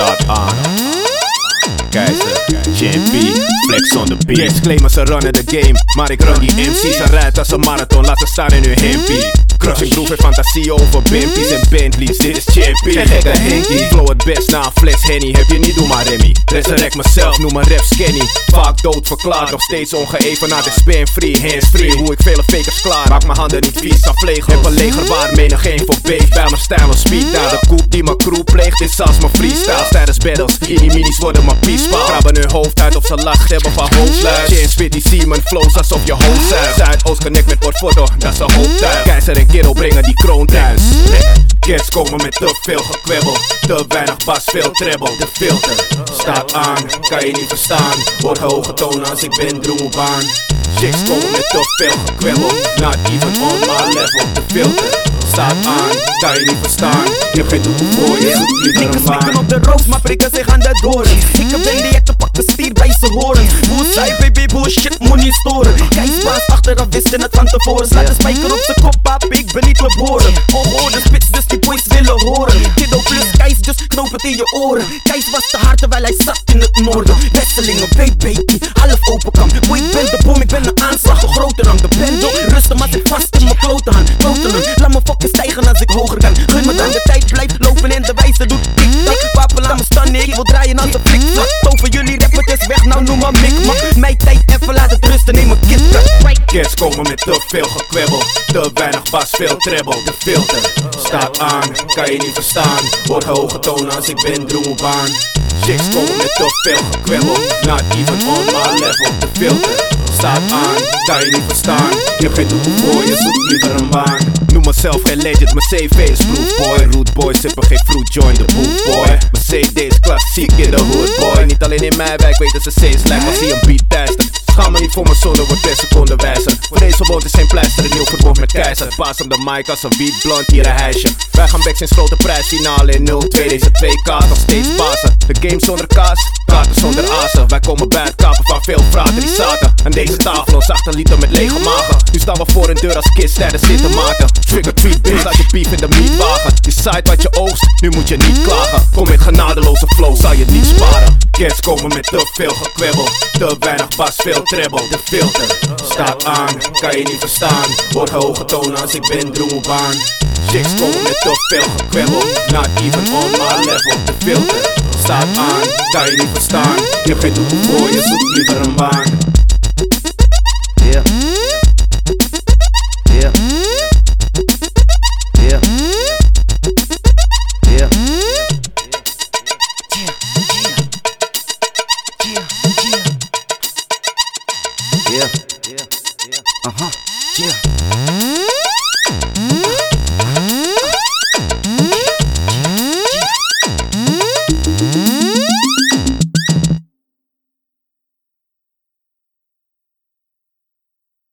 start on. Keizer, JP, flex on the beat. Disclaimers, are running the game. Maar ik run die MC's, ze rijdt als een marathon, laat ze staan in hun hempie. Crushing groove en fantasie over bimpies en Bentleys, dit is Chippy. En gekke Henky, flow het best na een fles Henny, heb je niet, doe maar Remy. Resurrect mezelf, noem me rap skinny. Vaak dood verklaard, nog steeds ongeëvenaard en spam free, hands free. Hoe ik vele fakers klaar, maak mijn handen niet vies aan vlegels. Heb een leger waar menig geen voor beef, bij mijn stijl of speed. Daar de koep die mijn crew pleegt, is zelfs mijn freestyle. Tijdens battles, in die minis worden mijn piespaal. Krabben hun hoofd uit of ze lach hebben van hoofdluid. Chain spit die Seaman flows alsof je hoofd zuigt. Zuidoost connect met portfolio, dat is een hoofdtuig. Keizer en kerel brengen die kroon thuis. Kids komen met te veel gekwebbel. Te weinig bas, veel treble. De filter staat aan, kan je niet verstaan. Wordt hoge tonen als ik ben droebaan. Chicks komen met te veel gekwebbel. Not even on my level. De filter staat aan, kan je niet verstaan. Je hebt geen doel voor je, mikken baan. op de roos, maar prikken zich aan de doren. Ik heb een die pak de stier bij ze horen. Zij baby bullshit moet niet storen. Keisbaas achteraf wisten het van tevoren. Slaat de spijker op zijn kop, pap, ik ben niet geboren. Ongehoorde spits, dus die boys willen horen. Kiddo plus Keis, dus knoop het in je oren. Keis was te hard terwijl hij zat in het noorden. Westelingen, baby, half open kan. Boy, ik ben de bom, ik ben een aanslag, een grote rang. De pendel, rustig, maar zit vast in mijn klote hand. Kloten hem, laat me fucking stijgen als ik hoger kan. Gun me dan de tijd, blijft lopen en de wijze doet tik-tak. Papen, laat me staan, ik wil draaien als een flikvlak. Tover jullie rappertjes weg, nou noem maar mikmak. Kids komen met te veel gekwebbel. Te weinig bas, veel treble. De filter staat aan, kan je niet verstaan. Wordt hoge tonen als ik ben droebaan. Chicks komen met te veel gekwebbel. Not even on my level. De filter staat aan, kan je niet verstaan. Je hebt geen doel voor je, liever een baan. Noem mezelf geen legend, mijn CV is proof boy. Root boy, sippen geen fruit, join the boot boy. Mijn CD is klassiek in de hood boy. Niet alleen in mijn wijk weten ze steeds lijkt als hij een beat tester. Schaam me niet voor mijn zonde, wordt per seconde wijzer. Voor deze woord is geen pleister, een nieuw verbond met keizer. Paas hem de mic als een beat blond, hier een hijsje. Wij gaan back sinds grote prijsfinale in 0-2. Deze twee kaart nog steeds bazen. De game zonder kaas, kaarten zonder azen. Wij komen bij het kapen van veel praten die zaten. Aan deze tafel ons achterlieten met lege magen. Nu staan we voor een deur als kids tijdens zitten maken. Trigger tweet, bitch, laat je beef in de meatwagen. Je zaait wat je oogst, nu moet je niet klagen. Kom met genadeloze flow, zal je niet sparen. Kids komen met te veel gekwebbel. Te weinig bas, veel treble. De filter staat aan, kan je niet verstaan. Wordt hoge tonen als ik ben droebaan. Chicks komen met te veel gekwebbel. Not even on my level. De filter staat aan, kan je niet verstaan. Je hebt geen doel voor je, zoekt liever een. Yeah. Yeah. Yeah. Yeah. Yeah. Uh huh. Yeah. Mm-hmm.